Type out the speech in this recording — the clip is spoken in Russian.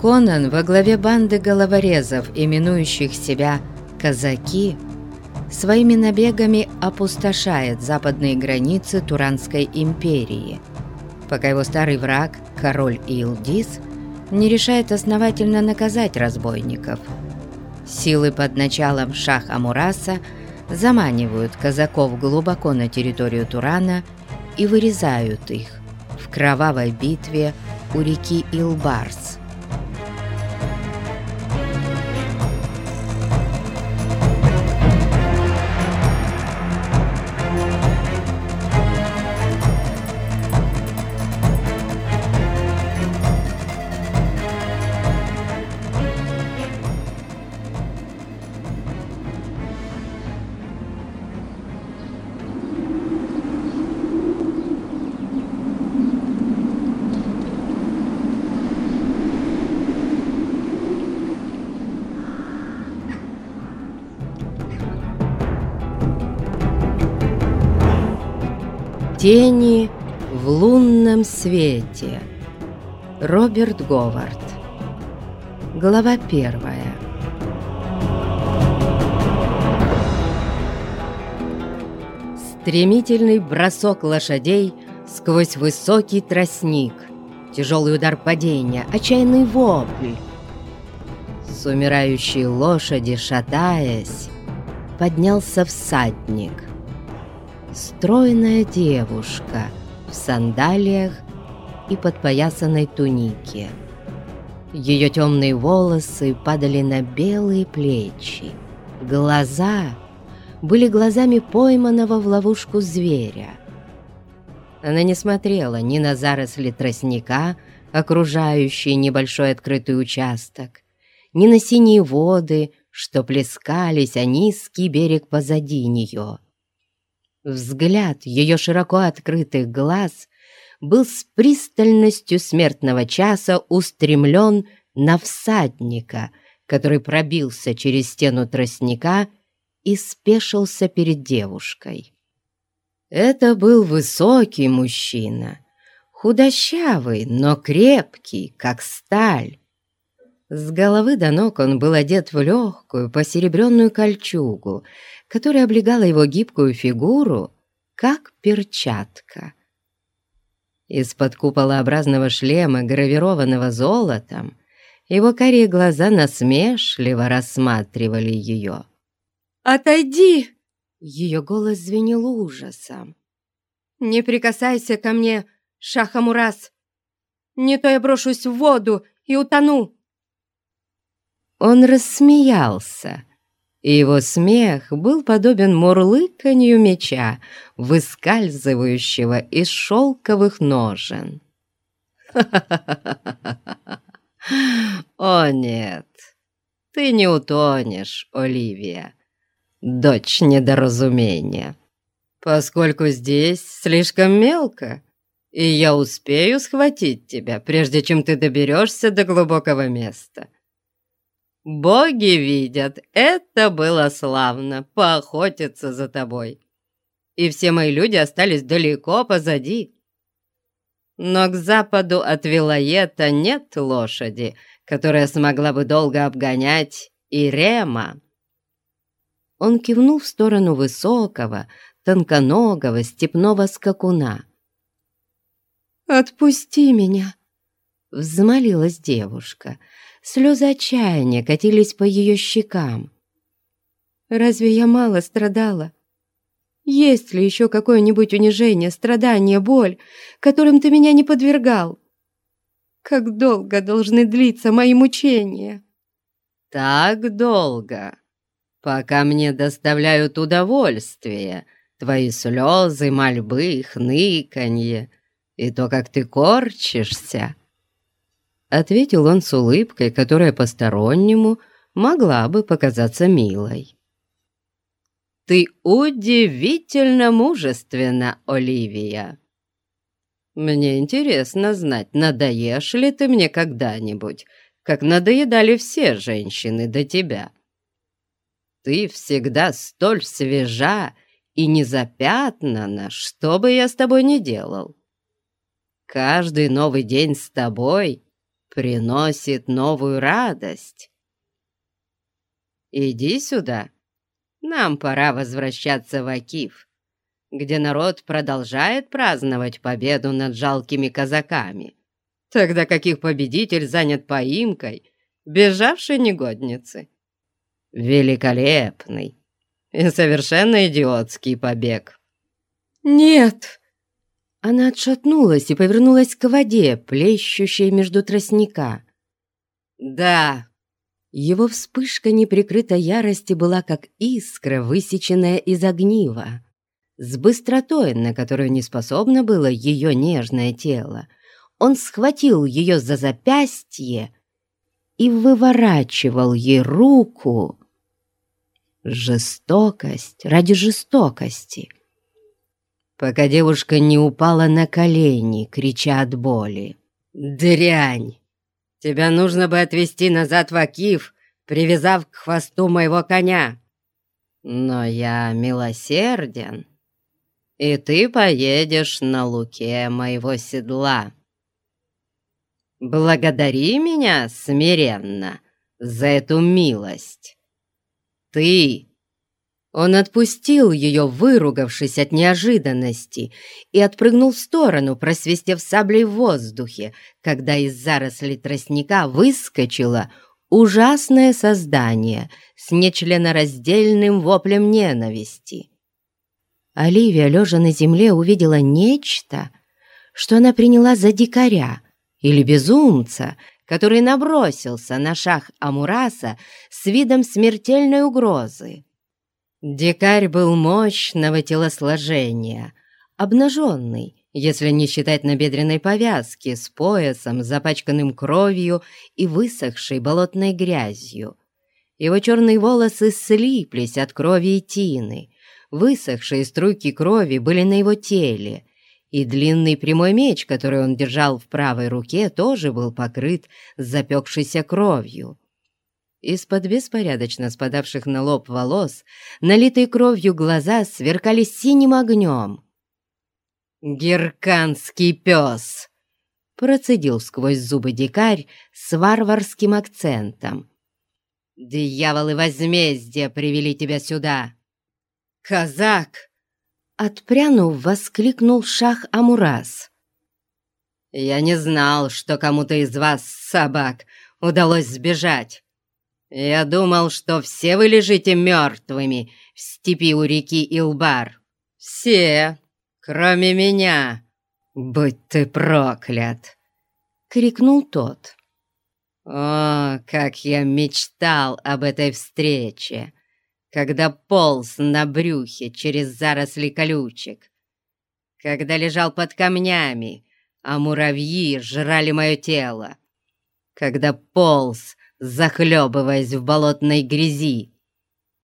Конан во главе банды головорезов, именующих себя «казаки», своими набегами опустошает западные границы Туранской империи, пока его старый враг, король Илдис, не решает основательно наказать разбойников. Силы под началом Шах Амураса заманивают казаков глубоко на территорию Турана и вырезают их в кровавой битве у реки Илбарс. Тени в лунном свете. Роберт Говард. Глава первая. Стремительный бросок лошадей сквозь высокий тростник. Тяжелый удар падения, отчаянный вопль. С умирающей лошади, шатаясь, поднялся всадник — стройная девушка в сандалиях и подпоясанной тунике. Ее темные волосы падали на белые плечи. Глаза были глазами пойманного в ловушку зверя. Она не смотрела ни на заросли тростника, окружающие небольшой открытый участок, ни на синие воды, что плескались, а низкий берег позади нее — Взгляд ее широко открытых глаз был с пристальностью смертного часа устремлен на всадника, который пробился через стену тростника и спешился перед девушкой. Это был высокий мужчина, худощавый, но крепкий, как сталь. С головы до ног он был одет в легкую посеребренную кольчугу, которая облегала его гибкую фигуру, как перчатка. Из-под куполообразного шлема, гравированного золотом, его карие глаза насмешливо рассматривали ее. «Отойди!» Ее голос звенел ужасом. «Не прикасайся ко мне, Шахамурас! Не то я брошусь в воду и утону!» Он рассмеялся, и его смех был подобен мурлыканью меча, выскальзывающего из шелковых ножен. «О нет, ты не утонешь, Оливия, дочь недоразумения, поскольку здесь слишком мелко, и я успею схватить тебя, прежде чем ты доберешься до глубокого места». Боги видят, это было славно, поохотиться за тобой. И все мои люди остались далеко позади. Но к западу от Вилоета нет лошади, которая смогла бы долго обгонять Ирема. Он кивнул в сторону высокого, тонконогого степного скакуна. «Отпусти меня!» — взмолилась девушка — Слезы отчаяния катились по ее щекам. «Разве я мало страдала? Есть ли еще какое-нибудь унижение, страдание, боль, которым ты меня не подвергал? Как долго должны длиться мои мучения?» «Так долго, пока мне доставляют удовольствие твои слезы, мольбы, хныканье и то, как ты корчишься» Ответил он с улыбкой, которая постороннему могла бы показаться милой. «Ты удивительно мужественна, Оливия. Мне интересно знать, надоешь ли ты мне когда-нибудь, как надоедали все женщины до тебя. Ты всегда столь свежа и незапятнана, что бы я с тобой ни делал. Каждый новый день с тобой приносит новую радость. Иди сюда, нам пора возвращаться в Акиф, где народ продолжает праздновать победу над жалкими казаками, тогда как их победитель занят поимкой бежавшей негодницы. Великолепный и совершенно идиотский побег. «Нет!» Она отшатнулась и повернулась к воде, плещущей между тростника. «Да!» Его вспышка неприкрытой ярости была как искра, высеченная из огнива. С быстротой, на которую не способно было ее нежное тело, он схватил ее за запястье и выворачивал ей руку. Жестокость ради жестокости — пока девушка не упала на колени, крича от боли. «Дрянь! Тебя нужно бы отвезти назад в Акиф, привязав к хвосту моего коня. Но я милосерден, и ты поедешь на луке моего седла. Благодари меня смиренно за эту милость. Ты он отпустил ее, выругавшись от неожиданности, и отпрыгнул в сторону, просвистев саблей в воздухе, когда из зарослей тростника выскочило ужасное создание с нечленораздельным воплем ненависти. Оливия, лежа на земле, увидела нечто, что она приняла за дикаря или безумца, который набросился на шах Амураса с видом смертельной угрозы. Дикарь был мощного телосложения, обнаженный, если не считать набедренной повязки с поясом, запачканным кровью и высохшей болотной грязью. Его черные волосы слиплись от крови и тины, высохшие струйки крови были на его теле, и длинный прямой меч, который он держал в правой руке, тоже был покрыт запекшейся кровью. Из-под беспорядочно спадавших на лоб волос, налитые кровью глаза сверкали синим огнем. «Герканский пес!» — процедил сквозь зубы дикарь с варварским акцентом. «Дьяволы возмездия привели тебя сюда!» «Казак!» — отпрянув, воскликнул шах Амурас. «Я не знал, что кому-то из вас, собак, удалось сбежать. «Я думал, что все вы лежите мертвыми в степи у реки Илбар. Все, кроме меня. Будь ты проклят!» — крикнул тот. «О, как я мечтал об этой встрече, когда полз на брюхе через заросли колючек, когда лежал под камнями, а муравьи жрали мое тело, когда полз захлебываясь в болотной грязи,